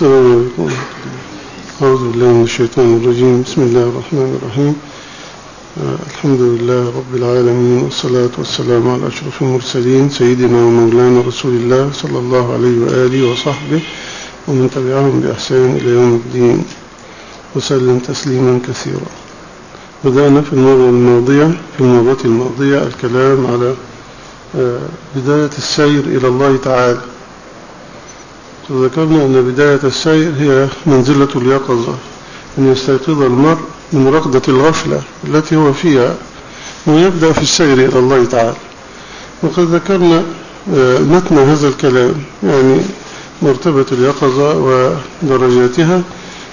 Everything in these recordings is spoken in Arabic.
السلام عليكم. أعوذ بالله من الشيطان الرجيم. بسم الله الرحمن الرحيم. آه، الحمد لله رب العالمين والصلاة والسلام على أشرف المرسلين سيدنا ومولانا رسول الله صلى الله عليه وآله وصحبه ومن تبعهم بإحسان إلى يوم الدين. وسلم تسليما كثيرا. بدأنا في المرة الماضية في المرة الماضية الكلام على آه، بداية السير إلى الله تعالى. وذكرنا أن بداية السير هي منزلة اليقظة أن يستيقظ المرء من رقدة الغفلة التي هو فيها ويبدأ في السير إلى الله تعالى. وقد ذكرنا آه، متن هذا الكلام يعني مرتبة اليقظة ودرجاتها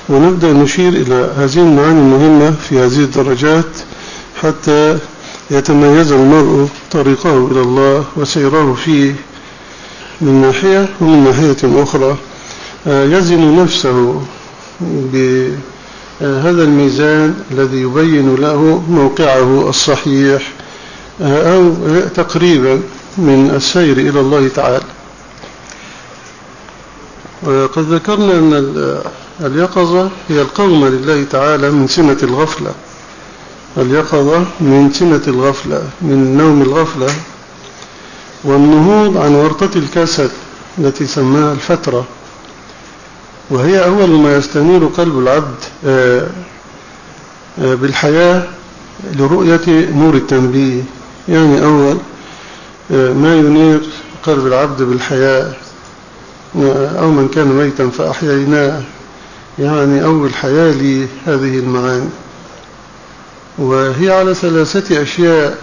ونبدأ نشير إلى هذه المعاني المهمة في هذه الدرجات حتى يتميز المرء طريقه إلى الله وسيره فيه من ناحية ومن ناحية أخرى آه، يزن نفسه بهذا الميزان الذي يبين له موقعه الصحيح آه، أو تقريبا من السير إلى الله تعالى. وقد ذكرنا أن اليقظة هي القومة لله تعالى من سنة الغفلة. اليقظة من سنة الغفلة من نوم الغفلة والنهوض عن ورطة الكسل التي سماها الفترة وهي أول ما يستنير قلب العبد آه، آه، بالحياة لرؤية نور التنبيه. يعني أول آه، ما ينير قلب العبد بالحياة أو من كان ميتا فأحييناه. يعني أول حياة لهذه المعاني. وهي على ثلاثة أشياء.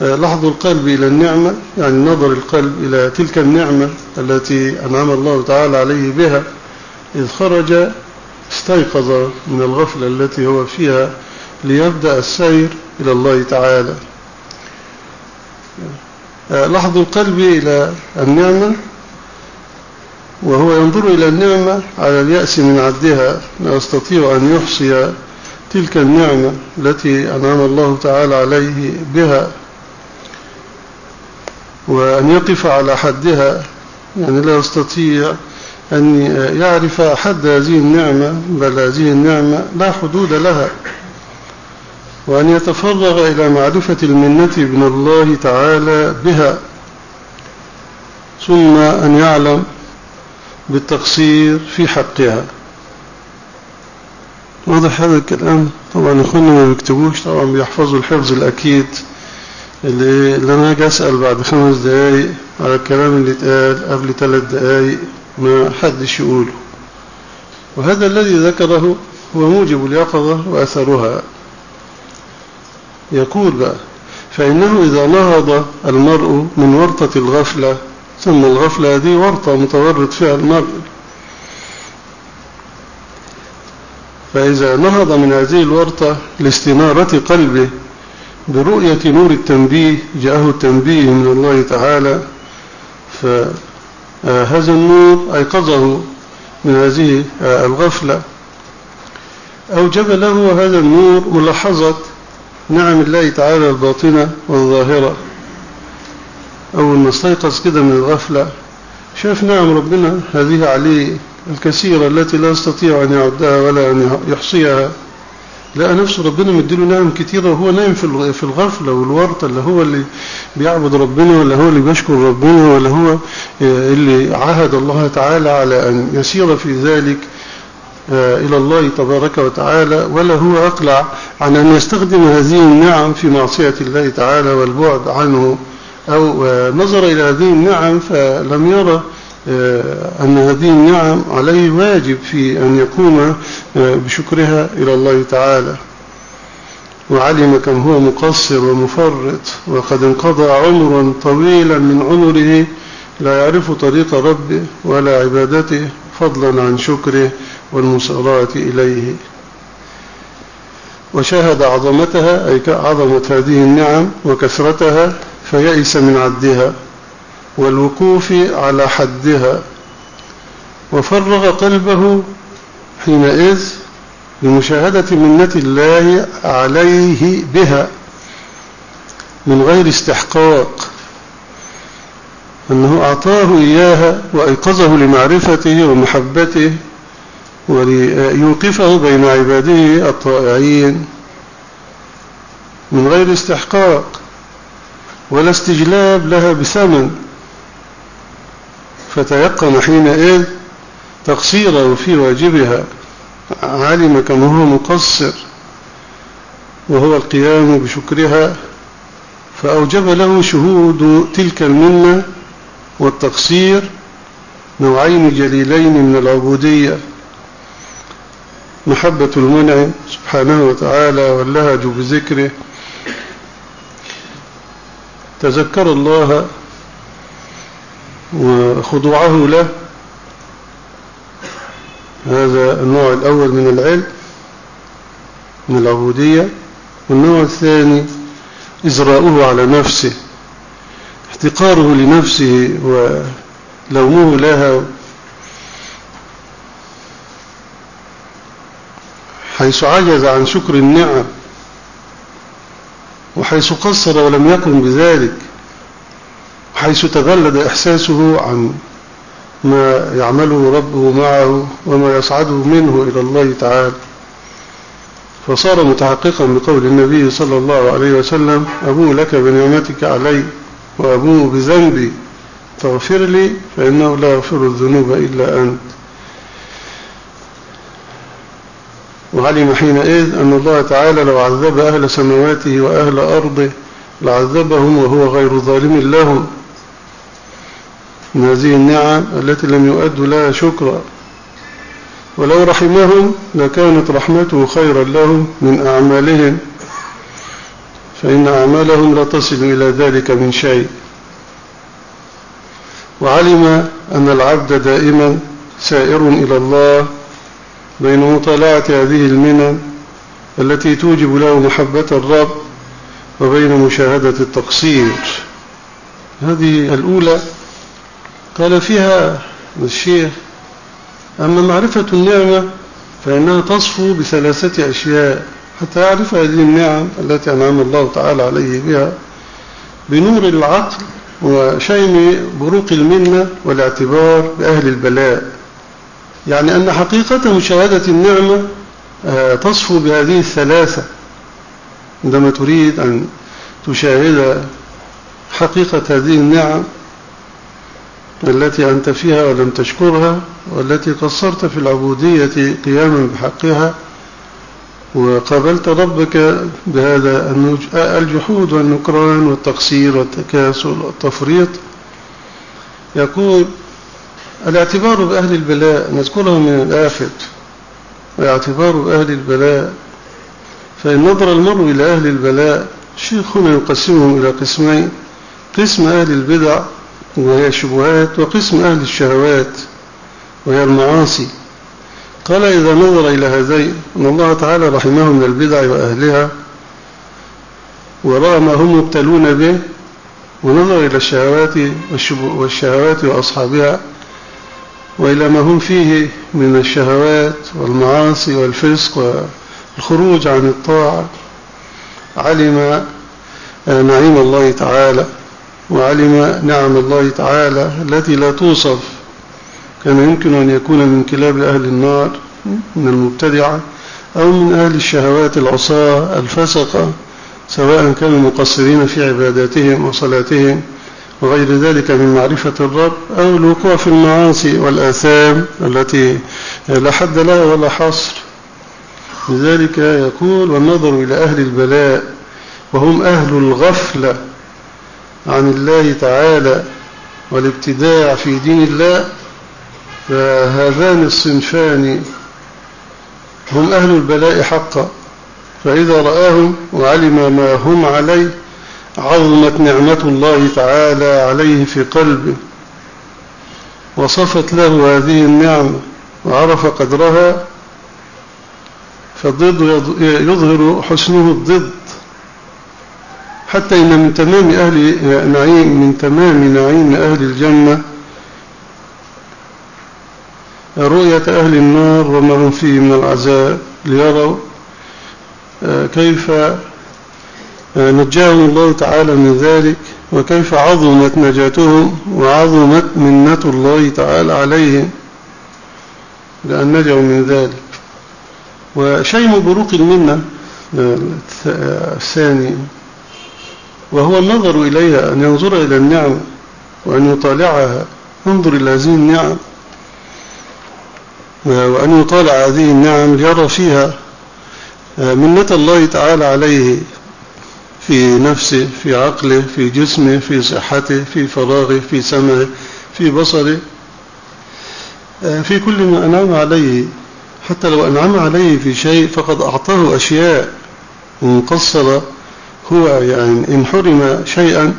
لحظ القلب إلى النعمة يعني نظر القلب إلى تلك النعمة التي أنعم الله تعالى عليه بها إذ خرج استيقظ من الغفلة التي هو فيها ليبدأ السير إلى الله تعالى. لحظ القلب إلى النعمة وهو ينظر إلى النعمة على اليأس من عدها لا يستطيع أن يحصي تلك النعمة التي أنعم الله تعالى عليه بها. وأن يقف على حدها يعني لا يستطيع أن يعرف حد هذه النعمة بل هذه النعمة لا حدود لها. وأن يتفرغ إلى معرفة المنة من الله تعالى بها ثم أن يعلم بالتقصير في حقها. واضح هذا الكلام؟ طبعا إخواننا ما بيكتبوش طبعا بيحفظوا الحفظ الأكيد. اللي, اللي أنا أجي أسأل بعد خمس دقايق على الكلام اللي اتقال قبل ثلاث دقايق ما حدش يقوله. وهذا الذي ذكره هو موجب اليقظة وأثرها. يقول بقى فإنه إذا نهض المرء من ورطة الغفلة ثم الغفلة هذه ورطة متورط فيها المرء. فإذا نهض من هذه الورطة لاستنارة قلبه برؤية نور التنبيه جاءه التنبيه من الله تعالى فهذا النور أيقظه من هذه الغفلة. أوجب له هذا النور ملاحظة نعم الله تعالى الباطنة والظاهرة أول ما استيقظ كده من الغفلة. شاف نعم ربنا هذه عليه الكثيرة التي لا يستطيع أن يعدها ولا أن يحصيها. لقى نفسه ربنا مديله نعم كتيرة وهو نايم في الغفلة والورطة اللي هو اللي بيعبد ربنا ولا هو اللي بيشكر ربنا ولا هو اللي عهد الله تعالى على أن يسير في ذلك إلى الله تبارك وتعالى ولا هو أقلع عن أن يستخدم هذه النعم في معصية الله تعالى والبعد عنه أو نظر إلى هذه النعم فلم يرى أن هذه النعم عليه واجب في أن يقوم بشكرها إلى الله تعالى. وعلم كم هو مقصر ومفرط وقد انقضى عمرا طويلا من عمره لا يعرف طريق ربه ولا عبادته فضلا عن شكره والمصاراة إليه. وشاهد عظمتها أي عظمة هذه النعم وكثرتها فيئس من عدها. والوقوف على حدها وفرغ قلبه حينئذ لمشاهدة منة الله عليه بها من غير استحقاق أنه أعطاه إياها وأيقظه لمعرفته ومحبته وليوقفه بين عباده الطائعين من غير استحقاق ولا استجلاب لها بثمن. فتيقن حينئذ تقصيره في واجبها علم كما هو مقصر وهو القيام بشكرها فأوجب له شهود تلك المنة والتقصير نوعين جليلين من العبودية. محبة المنعم سبحانه وتعالى واللهج بذكره. تذكر الله وخضوعه له. هذا النوع الأول من العلم من العبودية. والنوع الثاني إزراؤه على نفسه احتقاره لنفسه ولومه لها. حيث عجز عن شكر النعم وحيث قصر ولم يقم بذلك. حيث تغلد إحساسه عن ما يعمله ربه معه وما يصعده منه إلى الله تعالى. فصار متحققا بقول النبي صلى الله عليه وسلم أبو لك بنعمتك علي وأبوه بذنبي فاغفر لي فإنه لا يغفر الذنوب إلا أنت. وعلم حينئذ أن الله تعالى لو عذب أهل سماواته وأهل أرضه لعذبهم وهو غير ظالم لهم. من هذه النعم التي لم يؤدوا لها شكرا. ولو رحمهم لكانت رحمته خيرا لهم من أعمالهم. فإن أعمالهم لا تصل إلى ذلك من شيء. وعلم أن العبد دائما سائر إلى الله بين مطالعة هذه المنن التي توجب له محبة الرب وبين مشاهدة التقصير. هذه الأولى قال فيها الشيخ أما معرفة النعمة فإنها تصفو بثلاثة أشياء حتى يعرف هذه النعم التي أنعم الله تعالى عليه بها بنور العقل وشيم بروق المنة والاعتبار بأهل البلاء. يعني أن حقيقة مشاهدة النعمة آه، تصفو بهذه الثلاثة عندما تريد أن تشاهد حقيقة هذه النعم التي أنت فيها ولم تشكرها والتي قصرت في العبودية قياما بحقها وقابلت ربك بهذا الجحود والنكران والتقصير والتكاسل والتفريط. يقول الاعتبار بأهل البلاء نذكره من الآخر الاعتبار بأهل البلاء فإن نظر المرء إلى أهل البلاء الشيخ هنا يقسمهم إلى قسمين قسم أهل البدع وهي الشبهات وقسم أهل الشهوات وهي المعاصي. قال إذا نظر إلى هذين أن الله تعالى رحمه من البدع وأهلها ورأى ما هم مبتلون به ونظر إلى الشهوات والشهوات وأصحابها وإلى ما هم فيه من الشهوات والمعاصي والفسق والخروج عن الطاعة علم نعيم الله تعالى. وعلم نعم الله تعالى التي لا توصف. كان يمكن أن يكون من كلاب أهل النار من المبتدعة أو من أهل الشهوات العصاة الفسقة سواء كانوا مقصرين في عباداتهم وصلاتهم وغير ذلك من معرفة الرب أو الوقوع في المعاصي والآثام التي لا حد لها ولا حصر. لذلك يقول والنظر إلى أهل البلاء وهم أهل الغفلة عن الله تعالى والابتداع في دين الله فهذان الصنفان هم أهل البلاء حقا. فإذا رآهم وعلم ما هم عليه عظمت نعمة الله تعالى عليه في قلبه. وصفت له هذه النعمة وعرف قدرها فالضد يظهر حسنه الضد. حتى إن من تمام أهل نعيم من تمام نعيم أهل الجنة رؤية أهل النار وما هم فيه من العذاب. ليروا كيف نجاهم الله تعالى من ذلك وكيف عظمت نجاتهم وعظمت منة الله تعالى عليهم لأن نجوا من ذلك. وشيء بروق المنة الثاني. وهو النظر إليها أن ينظر إلى النعم وأن يطالعها. انظر إلى هذه النعم. وأن يطالع هذه النعم ليرى فيها منة الله تعالى عليه في نفسه في عقله في جسمه في صحته في فراغه في سمعه في بصره. في كل ما أنعم عليه. حتى لو أنعم عليه في شيء فقد أعطاه أشياء إن قصر هو يعني إن حرم شيئا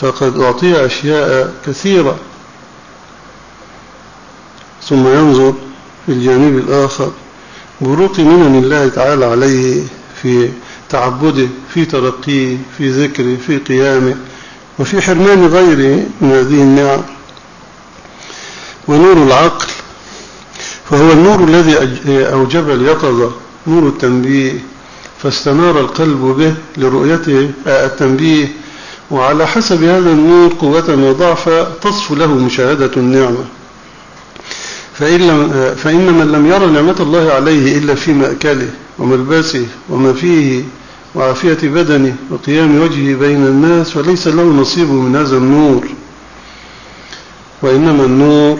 فقد أعطي أشياء كثيرة. ثم ينظر في الجانب الآخر. بروق منن الله تعالى عليه في تعبده في ترقيه في ذكره في قيامه وفي حرمان غيره من هذه النعم. ونور العقل فهو النور الذي أوجب اليقظة نور التنبيه. فاستنار القلب به لرؤيته التنبيه. وعلى حسب هذا النور قوة وضعفا تصف له مشاهدة النعمة. فإن, لم فإن من لم يرى نعمة الله عليه إلا في مأكله وملبسه وما فيه وعافية بدنه وقيام وجهه بين الناس فليس له نصيب من هذا النور. وإنما النور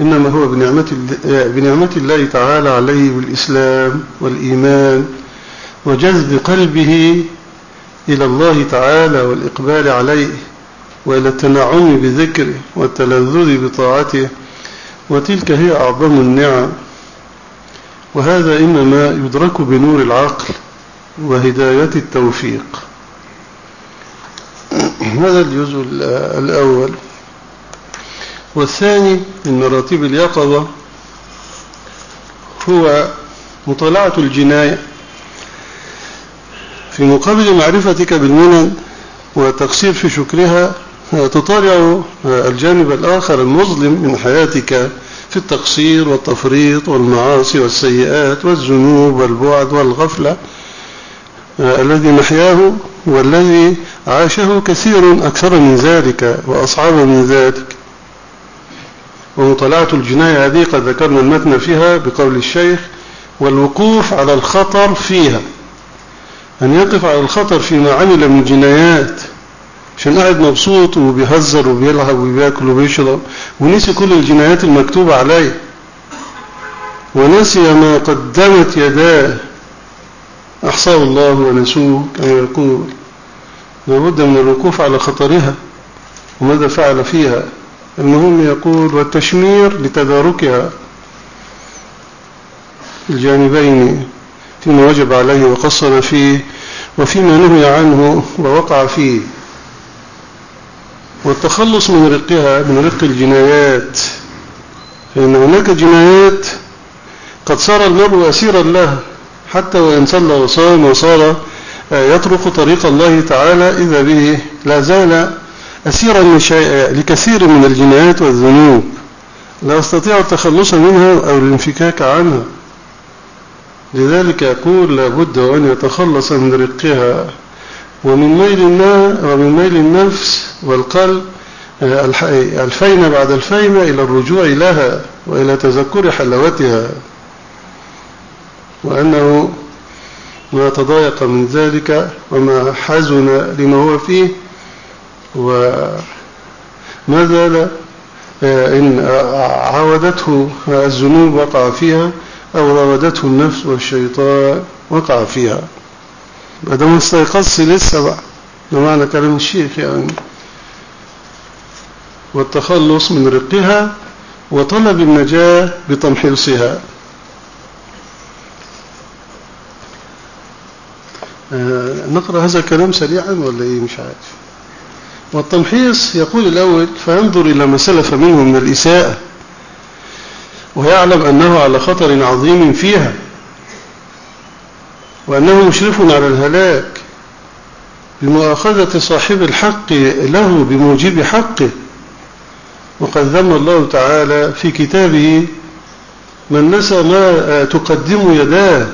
إنما هو بنعمة, بنعمة الله تعالى عليه بالإسلام والإيمان. وجذب قلبه إلى الله تعالى والإقبال عليه وإلى التنعم بذكره والتلذذ بطاعته وتلك هي أعظم النعم. وهذا إنما يدرك بنور العقل وهداية التوفيق. هذا الجزء الأول. والثاني من مراتب اليقظة هو مطالعة الجناية. في مقابل معرفتك بالمنن والتقصير في شكرها تطالع الجانب الآخر المظلم من حياتك في التقصير والتفريط والمعاصي والسيئات والذنوب والبعد والغفلة الذي نحياه والذي عاشه كثير أكثر من ذلك وأصعب من ذلك. ومطالعة الجناية هذه قد ذكرنا المتن فيها بقول الشيخ والوقوف على الخطر فيها أن يقف على الخطر فيما عمل من جنايات عشان قاعد مبسوط وبيهزر وبيلعب وبياكل وبيشرب ونسي كل الجنايات المكتوبة عليه. ونسي ما قدمت يداه. أحصاه الله ونسوه كما يقول. لابد من الوقوف على خطرها وماذا فعل فيها. المهم يقول والتشمير لتداركها. الجانبين فيما وجب عليه وقصر فيه وفيما نهي عنه ووقع فيه. والتخلص من رقها من رق الجنايات. فإن هناك جنايات قد صار المرء أسيرا لها حتى وإن صلى وصام وصار يطرق طريق الله تعالى إذا به لا زال أسيرا لكثير من الجنايات والذنوب. لا يستطيع التخلص منها أو الانفكاك عنها. لذلك يقول لابد أن يتخلص من رقها ومن ميل ومن ميل النفس والقلب الفين بعد الفين إلى الرجوع لها وإلى تذكر حلاوتها. وأنه ما تضايق من ذلك وما حزن لما هو فيه وما زال إن عاودته الذنوب وقع فيها أو راودته النفس والشيطان وقع فيها. هذا ما استيقظش لسه بقى. ده معنى كلام الشيخ يعني. والتخلص من رقها وطلب النجاة بتمحيصها. آه نقرأ هذا الكلام سريعا ولا إيه؟ مش عارف. والتمحيص يقول الأول فينظر إلى ما سلف منه من الإساءة. ويعلم أنه على خطر عظيم فيها وأنه مشرف على الهلاك بمؤاخذة صاحب الحق له بموجب حقه. وقد ذم الله تعالى في كتابه من نسى ما تقدم يداه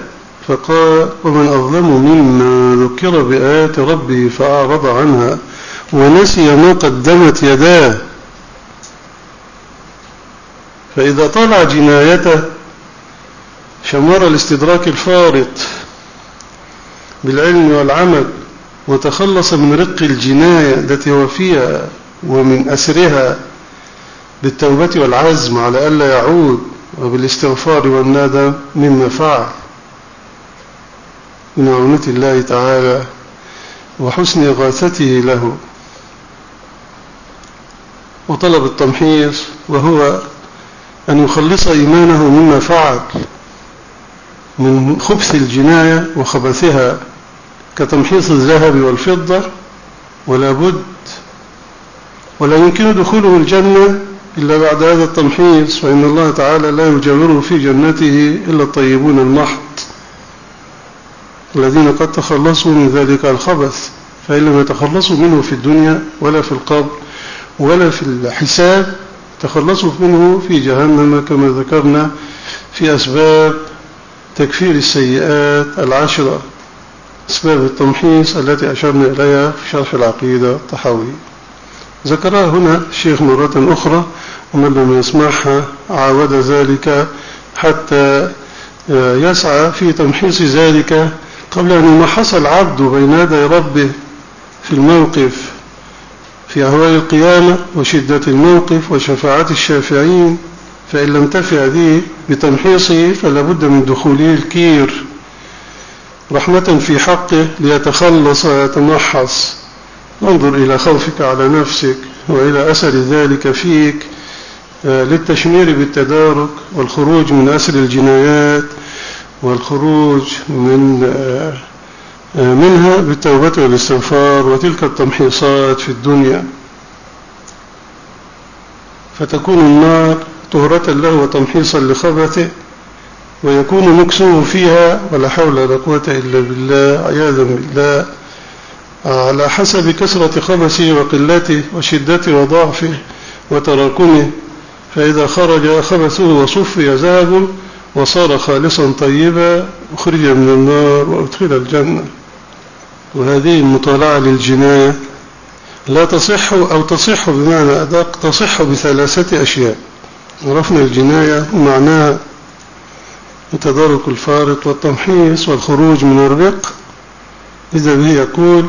فقال ومن أظلم مما ذكر بآيات ربه فأعرض عنها ونسي ما قدمت يداه فإذا طلع جنايته شمر الاستدراك الفارط بالعلم والعمل وتخلص من رق الجناية التي هو فيها ومن أسرها بالتوبة والعزم على ألا يعود وبالاستغفار والندم مما فعل من عونة الله تعالى وحسن إغاثته له. وطلب التمحيص وهو أن يخلص إيمانه مما فعل من خبث الجناية وخبثها كتمحيص الذهب والفضة ولا بد ولا يمكن دخوله الجنة إلا بعد هذا التمحيص فإن الله تعالى لا يجاوره في جنته إلا الطيبون المحض الذين قد تخلصوا من ذلك الخبث فإن لم يتخلصوا منه في الدنيا ولا في القبر ولا في الحساب تخلصوا منه في جهنم كما ذكرنا في أسباب تكفير السيئات العشرة. أسباب التمحيص التي أشرنا إليها في شرح العقيدة الطحاوية. ذكرها هنا الشيخ مرة أخرى ومن لم يسمعها عاود ذلك حتى يسعى في تمحيص ذلك قبل أن يمحص العبد بين يدي ربه في الموقف في أهوال القيامة وشدة الموقف وشفاعة الشافعين فإن لم تفي هذه بتمحيصه فلا بد من دخوله الكير. رحمة في حقه ليتخلص ويتمحص. انظر إلى خوفك على نفسك وإلى أثر ذلك فيك. آه، للتشمير بالتدارك والخروج من أسر الجنايات والخروج من آه، منها بالتوبة والاستغفار وتلك التمحيصات في الدنيا. فتكون النار طهرة له وتمحيصا لخبثه ويكون مكسوه فيها ولا حول ولا قوة إلا بالله عياذا بالله. على حسب كثرة خبثه وقلته وشدته وضعفه وتراكمه فإذا خرج خبثه وصفي ذهب وصار خالصا طيبا أخرج من النار وأدخل الجنة. وهذه المطالعة للجناية لا تصح أو تصح بمعنى أدق تصح بثلاثة أشياء. عرفنا الجناية ومعناها وتدارك الفارط والتمحيص والخروج من الرق. إذا به يقول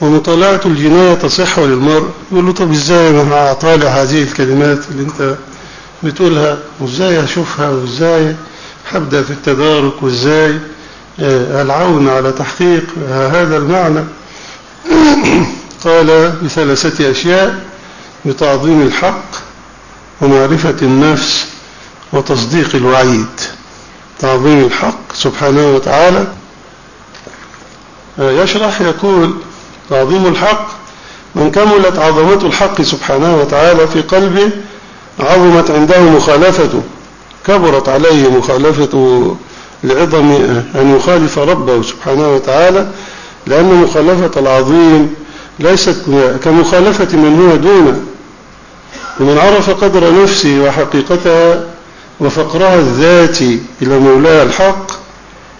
ومطالعة الجناية تصح للمرء. يقول له طب إزاي ما أطالع هذه الكلمات اللي أنت بتقولها؟ وإزاي أشوفها؟ وإزاي حبدأ في التدارك؟ وإزاي آه، العون على تحقيق هذا المعنى. قال بثلاثة أشياء بتعظيم الحق ومعرفة النفس وتصديق الوعيد. تعظيم الحق سبحانه وتعالى. آه، يشرح يقول تعظيم الحق من كملت عظمة الحق سبحانه وتعالى في قلبه عظمت عنده مخالفته كبرت عليه مخالفته لعظم أن يخالف ربه سبحانه وتعالى لأن مخالفة العظيم ليست كمخالفة من هو دونه. ومن عرف قدر نفسه وحقيقتها وفقرها الذاتي إلى مولاها الحق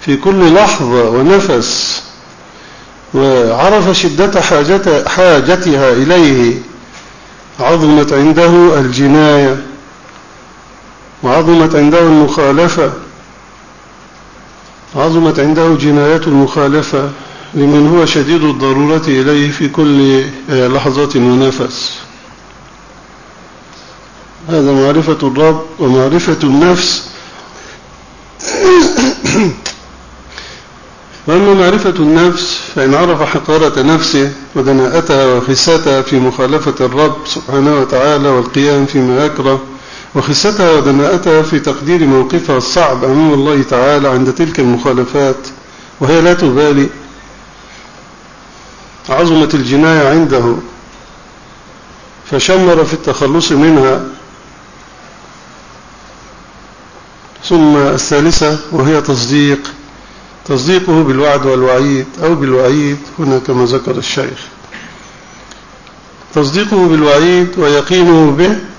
في كل لحظة ونفس وعرف شدة حاجتها إليه عظمت عنده الجناية وعظمت عنده المخالفة. عظمت عنده جنايات المخالفة لمن هو شديد الضرورة إليه في كل لحظة ونفس. هذا معرفة الرب ومعرفة النفس. وأما معرفة النفس فإن عرف حقارة نفسه ودناءتها وخستها في مخالفة الرب سبحانه وتعالى والقيام فيما يكره وخستها ودناءتها في تقدير موقفها الصعب أمام الله تعالى عند تلك المخالفات وهي لا تبالي. عظمت الجناية عنده فشمر في التخلص منها. ثم الثالثة وهي تصديق تصديقه بالوعد والوعيد أو بالوعيد هنا كما ذكر الشيخ. تصديقه بالوعيد ويقينه به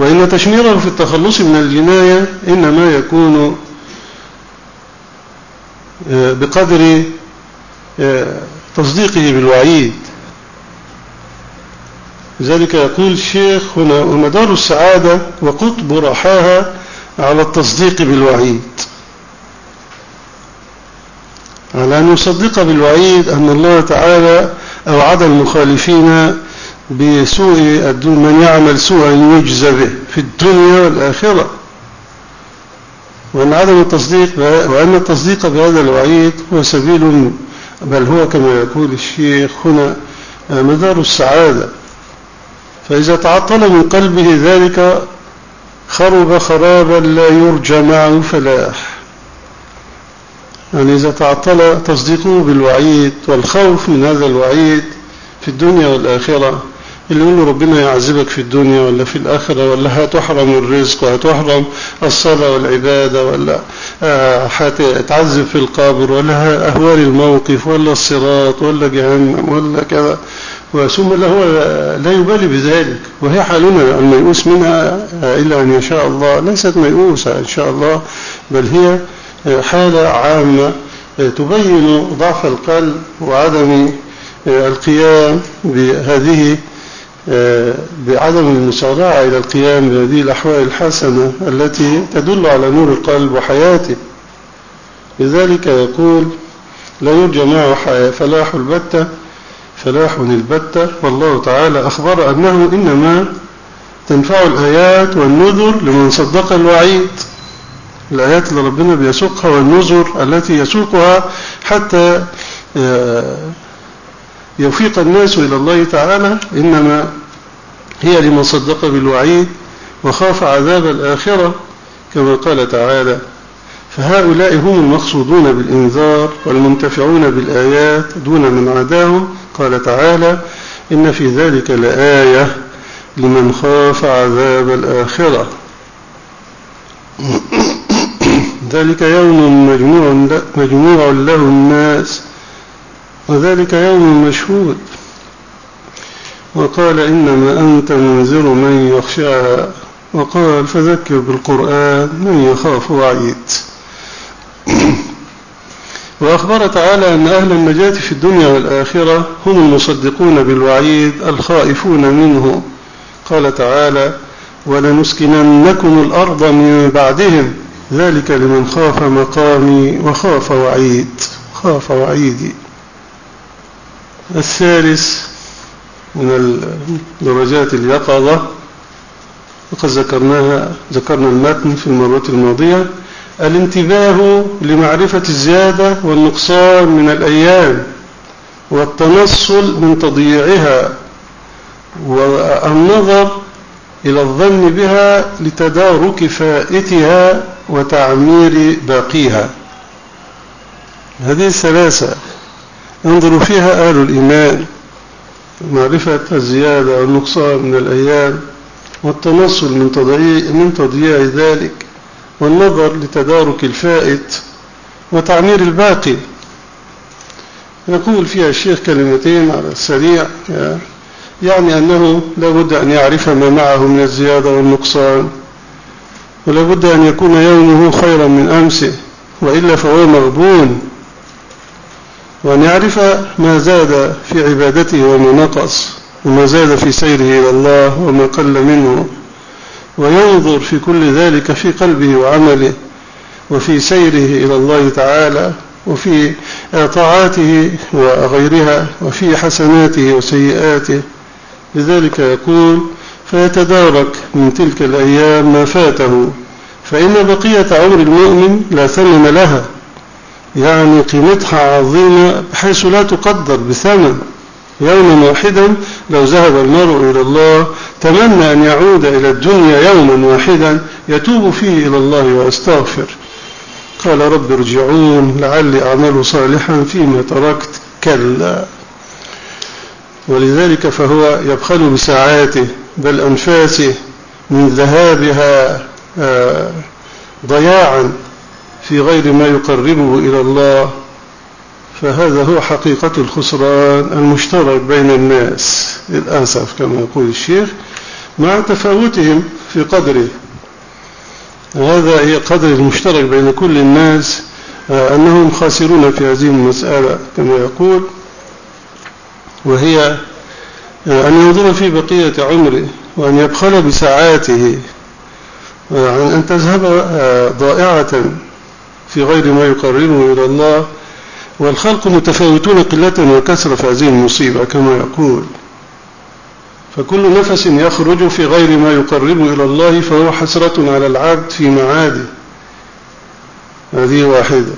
وإن تشميره في التخلص من الجناية إنما يكون آه، بقدر آه، تصديقه بالوعيد. لذلك يقول الشيخ هنا ومدار السعادة وقطب رحاها على التصديق بالوعيد. على أن يصدق بالوعيد أن الله تعالى أوعد المخالفين بسوء من يعمل سوءا يجزى به في الدنيا والآخرة. وأن عدم التصديق وأن التصديق بهذا الوعيد هو سبيل بل هو كما يقول الشيخ هنا مدار السعادة. فإذا تعطل من قلبه ذلك خرب خرابا لا يرجى معه فلاح. يعني إذا تعطل تصديقه بالوعيد والخوف من هذا الوعيد في الدنيا والآخرة اللي يقول ربنا يعذبك في الدنيا ولا في الآخرة ولا هتحرم الرزق وهتحرم الصلاة والعبادة ولا هتتعذب في القبر ولا أهوال الموقف ولا الصراط ولا جهنم ولا كذا. ثم لا هو لا يبالي بذلك. وهي حالنا الميؤوس منها إلا أن يشاء الله. ليست ميؤوسة إن شاء الله بل هي حالة عامة تبين ضعف القلب وعدم القيام بهذه بعدم المسارعة إلى القيام بهذه الأحوال الحسنة التي تدل على نور القلب وحياته. لذلك يقول لا يرجى معه فلاح البتة فلاح البتة. والله تعالى أخبر أنه إنما تنفع الآيات والنذر لمن صدق الوعيد. الآيات اللي ربنا بيسوقها والنذر التي يسوقها حتى يفيق الناس إلى الله تعالى إنما هي لمن صدق بالوعيد وخاف عذاب الآخرة كما قال تعالى فهؤلاء هم المقصودون بالإنذار والمنتفعون بالآيات دون من عداهم قال تعالى إن في ذلك لآية لمن خاف عذاب الآخرة ذلك يوم مجموع, له الناس وذلك يوم مشهود. وقال إنما أنت منذر من يخشاها وقال فذكر بالقرآن من يخاف وعيد. وأخبر تعالى أن أهل النجاة في الدنيا والآخرة هم المصدقون بالوعيد الخائفون منه. قال تعالى ولنسكننكم الأرض من بعدهم. ذلك لمن خاف مقامي وخاف وعيد. خاف وعيدي. الثالث من درجات اليقظة وقد ذكرناها ذكرنا المتن في المرات الماضية. الانتباه لمعرفة الزيادة والنقصان من الأيام والتنصل من تضييعها والنظر إلى الظن بها لتدارك فائتها وتعمير باقيها. هذه الثلاثة ينظر فيها أهل الإيمان معرفة الزيادة والنقصان من الأيام والتنصل من تضييع, من تضييع ذلك والنظر لتدارك الفائت وتعمير الباقي. يقول فيها الشيخ كلمتين على السريع يعني أنه لا بد أن يعرف ما معه من الزيادة والنقصان ولا بد أن يكون يومه خيرا من أمسه وإلا فهو مغبون. وأن يعرف ما زاد في عبادته وما نقص وما زاد في سيره إلى الله وما قل منه وينظر في كل ذلك في قلبه وعمله وفي سيره إلى الله تعالى وفي طاعاته وغيرها وفي حسناته وسيئاته. لذلك يقول فيتدارك من تلك الأيام ما فاته فإن بقية عمر المؤمن لا ثمن لها. يعني قيمتها عظيمة بحيث لا تقدر بثمن يوما واحدا لو ذهب المرء إلى الله تمنى أن يعود إلى الدنيا يوما واحدا يتوب فيه إلى الله ويستغفر. قال رب ارجعون لعلي أعمل صالحا فيما تركت. كلا. ولذلك فهو يبخل بساعاته بل أنفاسه من ذهابها ضياعا. في غير ما يقربه إلى الله فهذا هو حقيقة الخسران المشترك بين الناس. للأسف كما يقول الشيخ مع تفاوتهم في قدره. وهذا هي قدر المشترك بين كل الناس أنهم خاسرون في هذه المسألة كما يقول. وهي أن ينظر في بقية عمره وأن يبخل بساعاته عن أن تذهب ضائعة. في غير ما يقربه إلى الله والخلق متفاوتون قلة وكسر في هذه المصيبة كما يقول. فكل نفس يخرج في غير ما يقرب إلى الله فهو حسرة على العبد في معاده. هذه واحدة.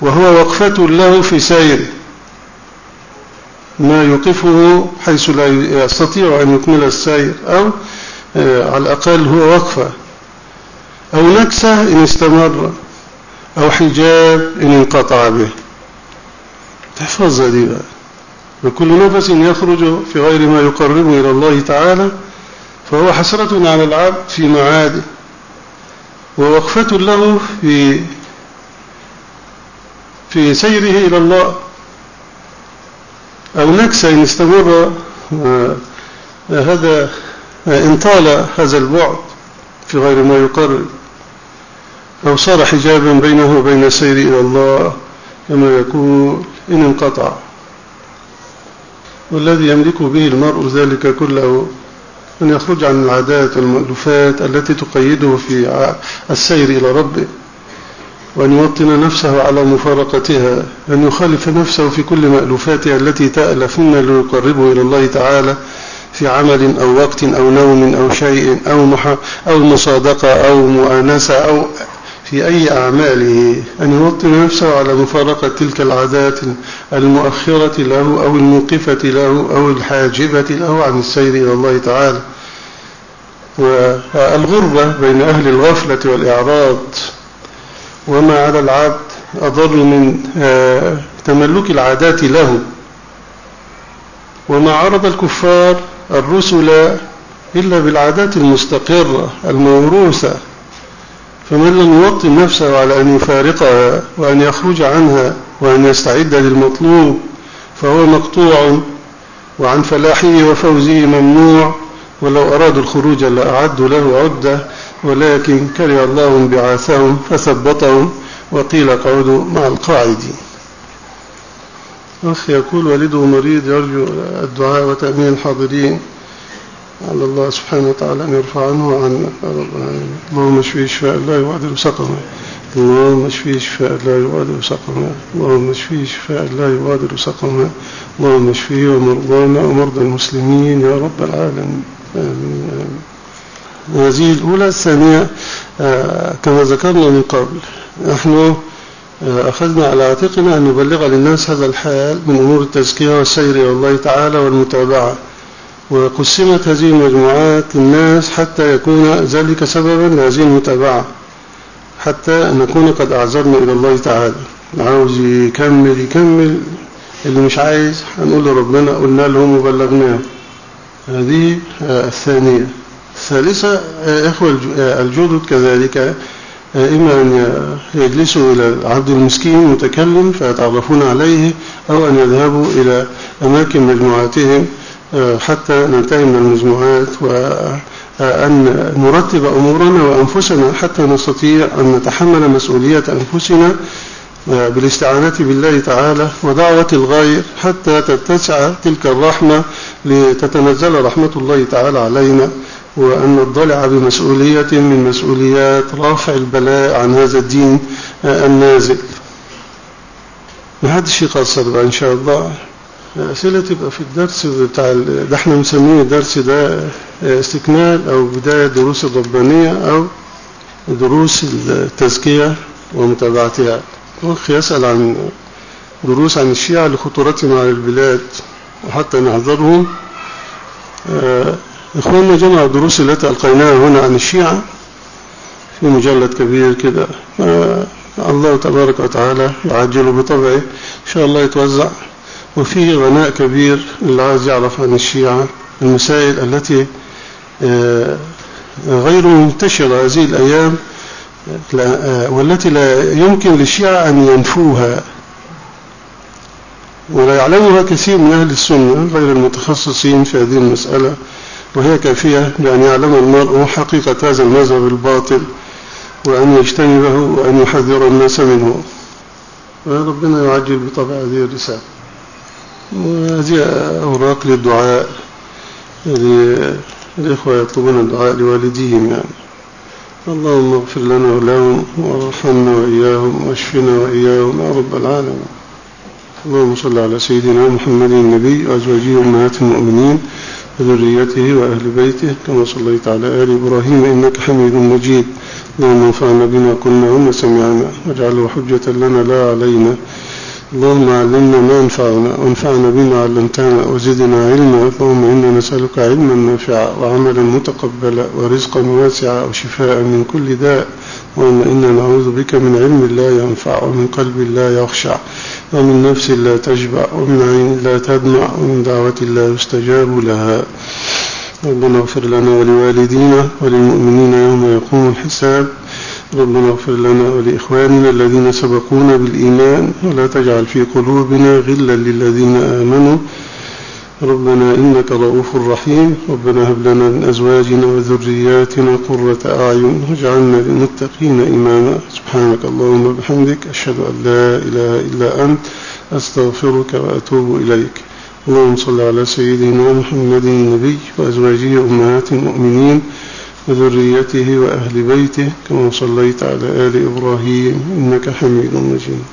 وهو وقفة له في سيره ما يوقفه حيث لا يستطيع أن يكمل السير أو آه، على الأقل هو وقفة. أو نكسة إن استمر. أو حجاب إن انقطع به. تحفظ دي بقى وكل نفس يخرج في غير ما يقربه إلى الله تعالى فهو حسرة على العبد في معاده. ووقفة له في في سيره إلى الله. أو نكسة إن استمر آه، هذا آه، إن طال هذا البعد في غير ما يقرب. أو صار حجابا بينه وبين السير إلى الله كما يقول إن انقطع. والذي يملك به المرء ذلك كله أن يخرج عن العادات والمألوفات التي تقيده في السير إلى ربه وأن يوطن نفسه على مفارقتها أن يخالف نفسه في كل مألوفاتها التي تألف مما ليقربه إلى الله تعالى في عمل أو وقت أو نوم أو شيء أو, أو مصادقة أو مؤانسة أو في أي أعماله أن يوطن نفسه على مفارقة تلك العادات المؤخرة له أو الموقفة له أو الحاجبة له عن السير إلى الله تعالى. والغربة بين أهل الغفلة والإعراض وما على العبد أضر من آه، تملك العادات له. وما عرض الكفار الرسل إلا بالعادات المستقرة الموروثة. فمن لم يوطن نفسه على أن يفارقها وأن يخرج عنها وأن يستعد للمطلوب فهو مقطوع وعن فلاحه وفوزه ممنوع ولو أرادوا الخروج لأعدوا له عدة ولكن كره الله بعاثهم فثبطهم وقيل قعدوا مع القاعدين أخ يقول والده مريض يرجو الدعاء وتأمين الحاضرين. على الله سبحانه وتعالى أن يرفع عنه وعن اللهم اشفيه شفاء لا يغادر سقما اللهم اشفيه شفاء لا يغادر سقما اللهم اشفيه شفاء لا يغادر سقما اللهم اشفيه ومرضانا ومرضى المسلمين يا رب العالمين. آمين آمين. هذه الأولى الثانية آه، كما ذكرنا من قبل نحن آه، أخذنا على عاتقنا أن نبلغ للناس هذا الحال من أمور التزكية والسير إلى الله تعالى والمتابعة. وقسمت هذه المجموعات للناس حتى يكون ذلك سببا لهذه المتابعة حتى نكون قد أعذرنا إلى الله تعالى. عاوز يكمل يكمل اللي مش عايز هنقول لربنا قلنا لهم وبلغناه. هذه الثانية. الثالثة إخوة الجدد كذلك إما أن يجلسوا إلى العبد المسكين متكلم فيتعرفون عليه أو أن يذهبوا إلى أماكن مجموعاتهم. حتى ننتهي من المجموعات وأن نرتب أمورنا وأنفسنا حتى نستطيع أن نتحمل مسؤولية أنفسنا بالاستعانة بالله تعالى ودعوة الغير حتى تتسع تلك الرحمة لتتنزل رحمة الله تعالى علينا وأن نضلع بمسؤولية من مسؤوليات رافع البلاء عن هذا الدين النازل. ما حدش يقصر بقى إن شاء الله. أسئلة تبقى في الدرس بتاع ده إحنا مسميه الدرس ده استكمال أو بداية دروس الربانية أو دروس التزكية ومتابعتها. أخ يسأل عن دروس عن الشيعة لخطورتهم على البلاد وحتى نحذرهم. آه، إخواننا جمع الدروس التي ألقيناها هنا عن الشيعة في مجلد كبير كده. آه، الله تبارك وتعالى يعجل بطبعه. إن شاء الله يتوزع. وفيه غناء كبير اللي عايز يعرف عن الشيعة المسائل التي آه، غير منتشرة هذه الأيام آه، والتي لا يمكن للشيعة أن ينفوها ولا يعلمها كثير من أهل السنة غير المتخصصين في هذه المسألة وهي كافية بأن يعلم المرء حقيقة هذا المذهب الباطل وأن يجتنبه وأن يحذر الناس منه. وربنا يعجل بطبع هذه الرسالة. وهذه أوراق للدعاء الإخوة يطلبون الدعاء لوالديهم يعني. اللهم اغفر لنا ولهم وارحمنا وإياهم واشفنا وإياهم يا رب العالمين. اللهم صل على سيدنا محمد النبي وأزواجه أمهات المؤمنين وذريته وأهل بيته كما صليت على آل إبراهيم إنك حميد مجيد. اللهم انفعنا بما كنا وما سمعنا واجعله حجة لنا لا علينا. اللهم علمنا ما ينفعنا وانفعنا بما علمتنا وزدنا علما. اللهم إنا نسألك علما نافعا وعملا متقبلا ورزقا واسعا وشفاء من كل داء. اللهم إنا نعوذ بك من علم لا ينفع ومن قلب لا يخشع ومن نفس لا تشبع ومن عين لا تدمع ومن دعوة لا يستجاب لها. ربنا اغفر لنا ولوالدينا وللمؤمنين يوم يقوم الحساب. ربنا اغفر لنا ولإخواننا الذين سبقونا بالإيمان ولا تجعل في قلوبنا غلا للذين آمنوا. ربنا إنك رؤوف رحيم. ربنا هب لنا من أزواجنا وذرياتنا قرة أعين واجعلنا للمتقين إماما. سبحانك اللهم وبحمدك أشهد أن لا إله إلا أنت. أستغفرك وأتوب إليك. اللهم صل على سيدنا محمد النبي وأزواجه أمهات المؤمنين. وذريته وأهل بيته كما صليت على آل إبراهيم إنك حميد مجيد.